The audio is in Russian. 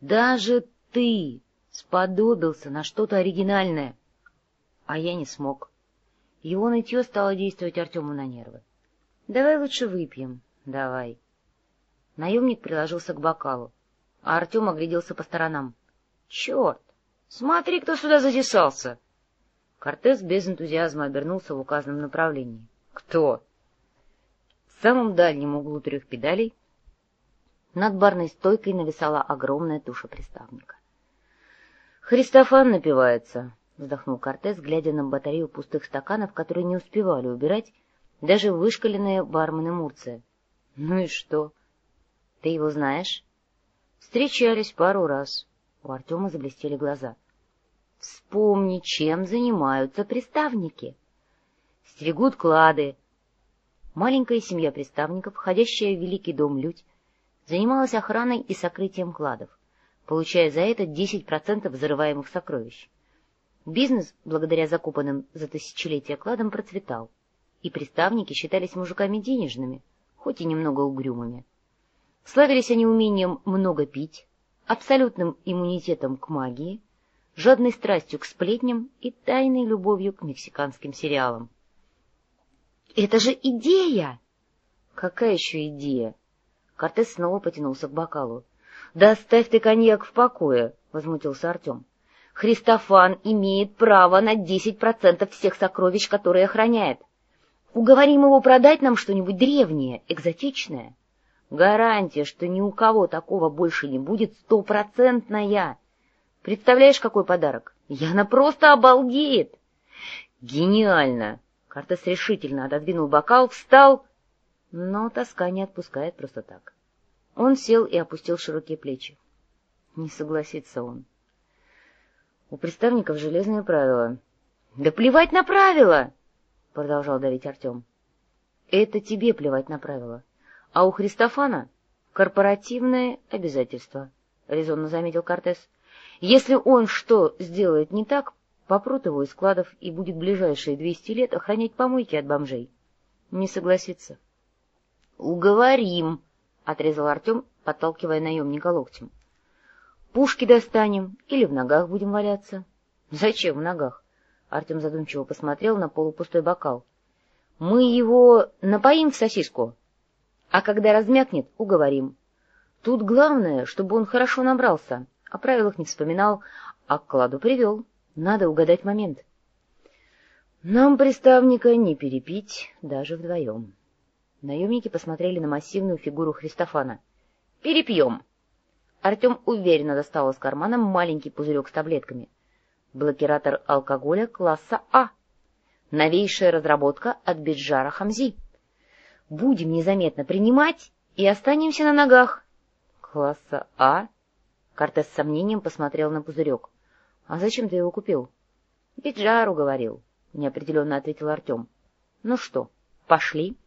Даже ты сподобился на что-то оригинальное. А я не смог. Его нытье стало действовать Артему на нервы. — Давай лучше выпьем. — Давай. Наемник приложился к бокалу, а Артем огляделся по сторонам. — Черт! Смотри, кто сюда затесался! Кортес без энтузиазма обернулся в указанном направлении. — Кто? В самом дальнем углу трех педалей над барной стойкой нависала огромная туша приставника. — Христофан напивается, — вздохнул Кортес, глядя на батарею пустых стаканов, которые не успевали убирать даже вышкаленные бармены Мурция. — Ну и что? Ты его знаешь? — Встречались пару раз. У Артема заблестели глаза. — Вспомни, чем занимаются приставники. Стригут клады. Маленькая семья приставников, входящая в великий дом Людь, занималась охраной и сокрытием кладов, получая за это 10% взрываемых сокровищ. Бизнес, благодаря закупанным за тысячелетия кладам, процветал, и приставники считались мужиками денежными, хоть и немного угрюмыми. Славились они умением много пить, абсолютным иммунитетом к магии, жадной страстью к сплетням и тайной любовью к мексиканским сериалам. — Это же идея! — Какая еще идея? Кортес снова потянулся к бокалу. — Да оставь ты коньяк в покое, — возмутился Артем. — Христофан имеет право на десять процентов всех сокровищ, которые охраняет. Уговорим его продать нам что-нибудь древнее, экзотичное. Гарантия, что ни у кого такого больше не будет, стопроцентная. Представляешь, какой подарок? Яна просто обалдеет. Гениально! Кортес решительно отодвинул бокал, встал но тоска не отпускает просто так. Он сел и опустил широкие плечи. Не согласится он. У представников железные правила. — Да плевать на правила! — продолжал давить Артем. — Это тебе плевать на правила. А у Христофана корпоративное обязательство, — резонно заметил Кортес. — Если он что сделает не так, попрут его из складов и будет ближайшие двести лет охранять помойки от бомжей. Не согласится. —— Уговорим, — отрезал Артем, подталкивая наемника локтем. — Пушки достанем или в ногах будем валяться? — Зачем в ногах? Артем задумчиво посмотрел на полупустой бокал. — Мы его напоим в сосиску, а когда размякнет, уговорим. Тут главное, чтобы он хорошо набрался, о правилах не вспоминал, а к кладу привел. Надо угадать момент. Нам приставника не перепить даже вдвоем. Наемники посмотрели на массивную фигуру Христофана. «Перепьем!» Артем уверенно достал из кармана маленький пузырек с таблетками. Блокиратор алкоголя класса А. Новейшая разработка от Биджара Хамзи. Будем незаметно принимать и останемся на ногах. Класса А? Кортес с сомнением посмотрел на пузырек. — А зачем ты его купил? — Биджару говорил, — неопределенно ответил Артем. — Ну что, пошли? —